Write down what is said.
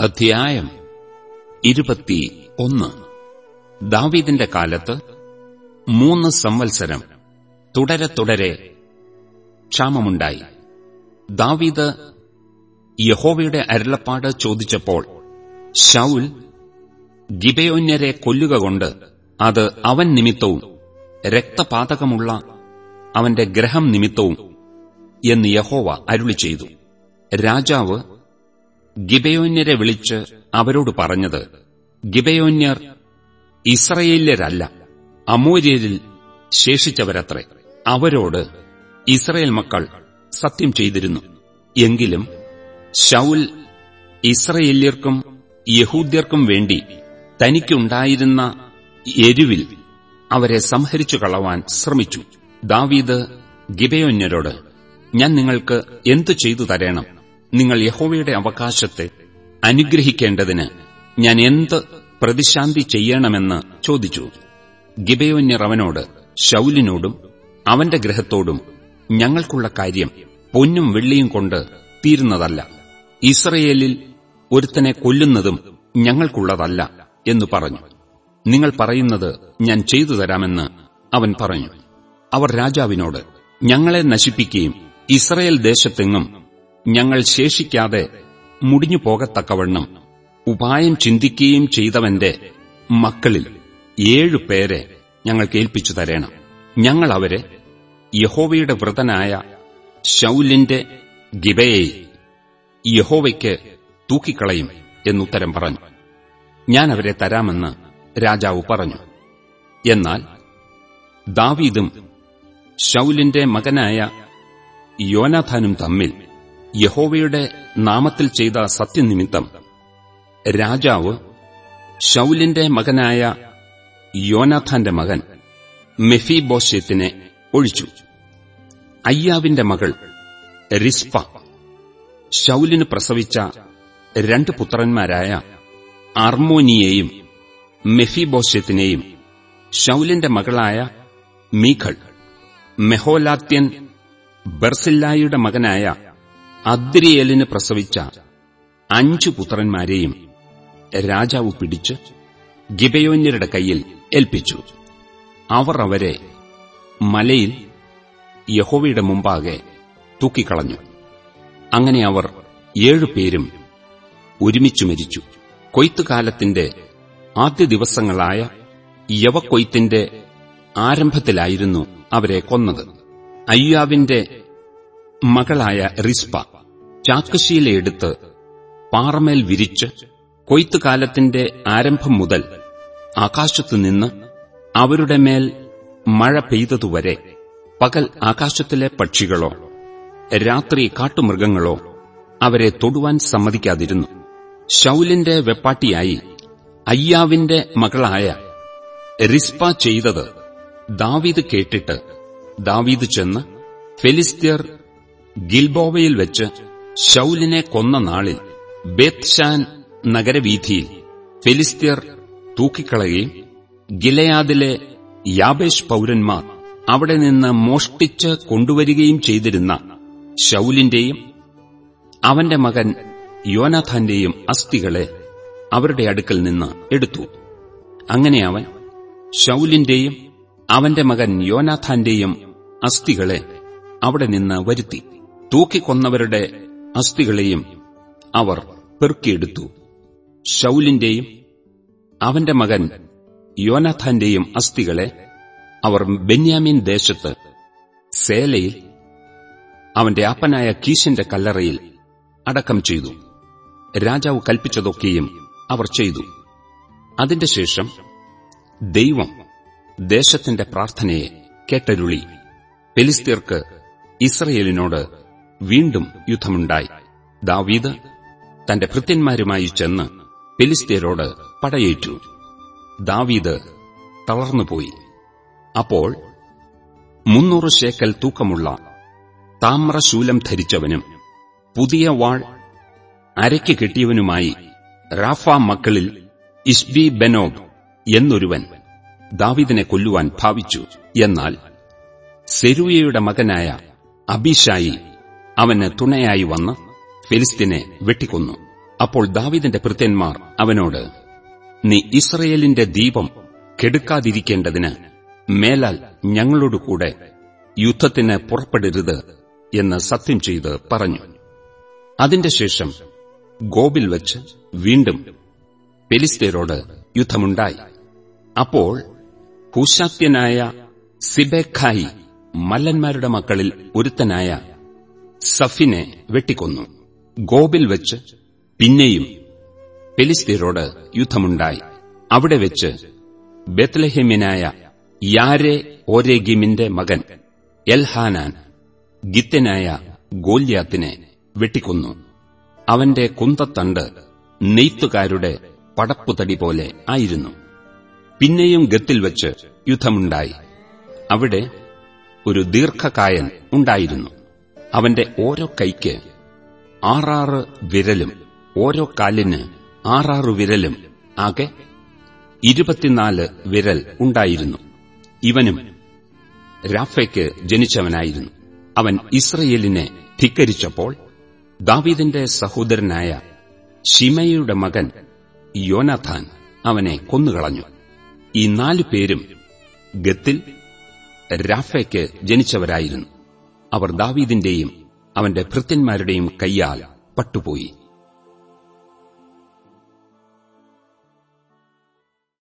അധ്യായം ഇരുപത്തി ഒന്ന്. ദാവീദിന്റെ കാലത്ത് മൂന്ന് സംവത്സരം തുടരെ തുടരെ ക്ഷാമമുണ്ടായി. ദാവീദ് യഹോവയുടെ അരുളപ്പാട് ചോദിച്ചപ്പോൾ ഷൗൽ ഗിബയോന്യരെ കൊല്ലുക കൊണ്ട് അത് അവൻ നിമിത്തവും രക്തപാതകമുള്ള അവന്റെ ഗ്രഹം നിമിത്തവും എന്ന് യഹോവ അരുളി ചെയ്തു രാജാവ് ഗിബയോന്യരെ വിളിച്ച് അവരോട് പറഞ്ഞത് ഗിബയോന്യർ ഇസ്രയേല്യരല്ല അമൂര്യരിൽ ശേഷിച്ചവരത്രേ. അവരോട് ഇസ്രയേൽ മക്കൾ സത്യം ചെയ്തിരുന്നു. എങ്കിലും ഷൌൽ ഇസ്രയേല്യർക്കും യഹൂദ്യർക്കും വേണ്ടി തനിക്കുണ്ടായിരുന്ന എരിവിൽ അവരെ സംഹരിച്ചു കളവാൻ ശ്രമിച്ചു. ദാവീദ് ഗിബയോന്യരോട് ഞാൻ നിങ്ങൾക്ക് എന്തു ചെയ്തു തരേണം? നിങ്ങൾ യഹോവയുടെ അവകാശത്തെ അനുഗ്രഹിക്കേണ്ടതിന് ഞാൻ എന്ത് പ്രതിശാന്തി ചെയ്യണമെന്ന് ചോദിച്ചു. ഗിബയോന്യർ അവനോട് ശൌലിനോടും അവന്റെ ഗ്രഹത്തോടും ഞങ്ങൾക്കുള്ള കാര്യം പൊന്നും വെള്ളിയും കൊണ്ട് തീരുന്നതല്ല. ഇസ്രയേലിൽ ഒരുത്തനെ കൊല്ലുന്നതും ഞങ്ങൾക്കുള്ളതല്ല എന്ന് പറഞ്ഞു. നിങ്ങൾ പറയുന്നത് ഞാൻ ചെയ്തു തരാമെന്ന് അവൻ പറഞ്ഞു. അവർ രാജാവിനോട് ഞങ്ങളെ നശിപ്പിക്കുകയും ഇസ്രയേൽ ദേശത്തെങ്ങും ഞങ്ങൾ ശേഷിക്കാതെ മുടിഞ്ഞു പോകത്തക്കവണ്ണം ഉപായം ചിന്തിക്കുകയും ചെയ്തവന്റെ മക്കളിൽ ഏഴു പേരെ ഞങ്ങൾ ഏൽപ്പിച്ചു തരേണം. ഞങ്ങൾ അവരെ യഹോവയുടെ വ്രതനായ ശൌലിന്റെ ഗിബയെ യഹോവയ്ക്ക് തൂക്കിക്കളയും എന്നുത്തരം പറഞ്ഞു. ഞാൻ അവരെ തരാമെന്ന് രാജാവ് പറഞ്ഞു. എന്നാൽ ദാവീദും ശൌലിന്റെ മകനായ യോനാഥാനും തമ്മിൽ യഹോവയുടെ നാമത്തിൽ ചെയ്ത സത്യനിമിത്തം രാജാവ് ഷൌലിന്റെ മകനായ യോനാഥാന്റെ മകൻ മെഫിബോഷ്യത്തിനെ ഒഴിച്ചു. അയ്യാവിന്റെ മകൾ റിസ്പ ഷൌലിന് പ്രസവിച്ച രണ്ട് പുത്രന്മാരായ അർമോനിയെയും മെഫിബോഷ്യത്തിനെയും ഷൌലിന്റെ മകളായ മീഖൾ മെഹോലാത്യൻ ബർസില്ലായുടെ മകനായ അദ്രിയേലിന് പ്രസവിച്ച അഞ്ചു പുത്രന്മാരെയും രാജാവ് പിടിച്ച് ഗിബയോന്യരുടെ കയ്യിൽ ഏൽപ്പിച്ചു. അവർ അവരെ മലയിൽ യഹോവയുടെ മുമ്പാകെ തൂക്കിക്കളഞ്ഞു. അങ്ങനെ അവർ ഏഴുപേരും ഒരുമിച്ചു മരിച്ചു. കൊയ്ത്തുകാലത്തിന്റെ ആദ്യ ദിവസങ്ങളായ യവക്കൊയ്ത്തിന്റെ ആരംഭത്തിലായിരുന്നു അവരെ കൊന്നത്. അയ്യാവിന്റെ മകളായ റിസ്പ ചാക്കുശീലയെടുത്ത് പാറമേൽ വിരിച്ച് കൊയ്ത്തുകാലത്തിന്റെ ആരംഭം മുതൽ ആകാശത്തുനിന്ന് അവരുടെ മേൽ മഴ പെയ്തതുവരെ പകൽ ആകാശത്തിലെ പക്ഷികളോ രാത്രി കാട്ടുമൃഗങ്ങളോ അവരെ തൊടുവാൻ സമ്മതിക്കാതിരുന്നു. ശൌലിന്റെ വെപ്പാട്ടിയായി അയ്യാവിന്റെ മകളായ റിസ്പ ചെയ്തത് ദാവീദ് കേട്ടിട്ട് ദാവീദ് ചെന്ന് ഫെലിസ്ത്യർ ഗിൽബോവയിൽ വെച്ച് ഷൌലിനെ കൊന്ന നാളിൽ ബേത്ഷാൻ നഗരവീഥിയിൽ ഫിലിസ്തീർ തൂക്കിക്കളയുകയും ഗിലയാദിലെ യാബേഷ് പൌരന്മാർ അവിടെ നിന്ന് മോഷ്ടിച്ച് കൊണ്ടുവരികയും ചെയ്തിരുന്ന ഷൌലിന്റെയും അവന്റെ മകൻ യോനാഥാന്റെയും അസ്ഥികളെ അവരുടെ അടുക്കൽ നിന്ന് എടുത്തു. അങ്ങനെ അവൻ ഷൌലിന്റെയും അവന്റെ മകൻ യോനാഥാന്റെയും അസ്ഥികളെ അവിടെ നിന്ന് വരുത്തി. തൂക്കിക്കൊന്നവരുടെ അസ്ഥികളെയും അവർ പെറുക്കിയെടുത്തു. ഷൌലിന്റെയും അവന്റെ മകൻ യോനാഥാന്റെയും അസ്ഥികളെ അവർ ബെന്യാമീൻ ദേശത്ത് സേലയിൽ അവന്റെ അപ്പനായ കീശിന്റെ കല്ലറയിൽ അടക്കം ചെയ്തു. രാജാവ് കൽപ്പിച്ചതൊക്കെയും അവർ ചെയ്തു. അതിന്റെ ശേഷം ദൈവം ദേശത്തിന്റെ പ്രാർത്ഥനയെ കേട്ടരുളി. ഫെലിസ്തീർക്ക് ഇസ്രയേലിനോട് വീണ്ടും യുദ്ധമുണ്ടായി. ദാവീദ് തന്റെ ഭൃത്യന്മാരുമായി ചെന്ന് ഫിലിസ്തീനോട് പടയേറ്റു. ദാവീദ് തളർന്നുപോയി. അപ്പോൾ മുന്നൂറ് ശേക്കൽ തൂക്കമുള്ള താമ്രശൂലം ധരിച്ചവനും പുതിയ വാൾ അരയ്ക്ക് കെട്ടിയവനുമായി റാഫ മക്കളിൽ ഇഷ്ബി ബെനോബ് എന്നൊരുവൻ ദാവിദിനെ കൊല്ലുവാൻ ഭാവിച്ചു. എന്നാൽ സെരൂയയുടെ മകനായ അബിഷായി അവന് തുണയായി വന്ന് ഫെലിസ്തീനെ വെട്ടിക്കൊന്നു. അപ്പോൾ ദാവിദിന്റെ ഭൃത്യന്മാർ അവനോട് നീ ഇസ്രയേലിന്റെ ദീപം കെടുക്കാതിരിക്കേണ്ടതിന് മേലാൽ ഞങ്ങളോടുകൂടെ യുദ്ധത്തിന് പുറപ്പെടരുത് എന്ന് സത്യം ചെയ്ത് പറഞ്ഞു. അതിന്റെ ശേഷം ഗോബിൽ വച്ച് വീണ്ടും പെലിസ്തീരോട് യുദ്ധമുണ്ടായി. അപ്പോൾ ഹുശാത്യനായ സിബേഖായി മല്ലന്മാരുടെ മക്കളിൽ ഒരുത്തനായ സഫിനെ വെട്ടിക്കൊന്നു. ഗോബിൽ വെച്ച് പിന്നെയും പെലിസ്തീരോട് യുദ്ധമുണ്ടായി. അവിടെ വെച്ച് ബെത്ലഹെമിനായ യാരെ ഓരേഗിമിന്റെ മകൻ എൽഹാനാൻ ഗിത്തനായ ഗോല്യാത്തിനെ വെട്ടിക്കൊന്നു. അവന്റെ കുന്തത്തണ്ട് നെയ്ത്തുകാരുടെ പടപ്പുതടി പോലെ ആയിരുന്നു. പിന്നെയും ഗത്തിൽ വെച്ച് യുദ്ധമുണ്ടായി. അവിടെ ഒരു ദീർഘകായൻ ഉണ്ടായിരുന്നു. അവന്റെ ഓരോ കൈക്ക് ആറാറ് വിരലും ഓരോ കാലിന് ആറാറ് വിരലും ആകെ ഇരുപത്തിനാല് വിരൽ ഉണ്ടായിരുന്നു. ഇവനും രാഫയ്ക്ക് ജനിച്ചവനായിരുന്നു. അവൻ ഇസ്രയേലിനെ ധിക്കരിച്ചപ്പോൾ ദാവീദിന്റെ സഹോദരനായ ഷിമയുടെ മകൻ യോനാഥാൻ അവനെ കൊന്നുകളഞ്ഞു. ഈ നാലു പേരും ഗത്തിൽ രാഫയ്ക്ക് ജനിച്ചവരായിരുന്നു. അവർ ദാവീദിന്റെയും അവന്റെ ഭൃത്യന്മാരുടെയും കയ്യാൽ പട്ടുപോയി.